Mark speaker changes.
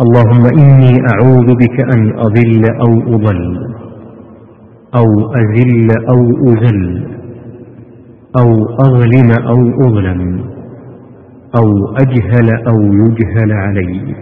Speaker 1: اللهم إني أعوذ بك أن أضل أو أضل أو أذل أو أذل أو أظلم أو أظلم أو أجهل أو يجهل علي.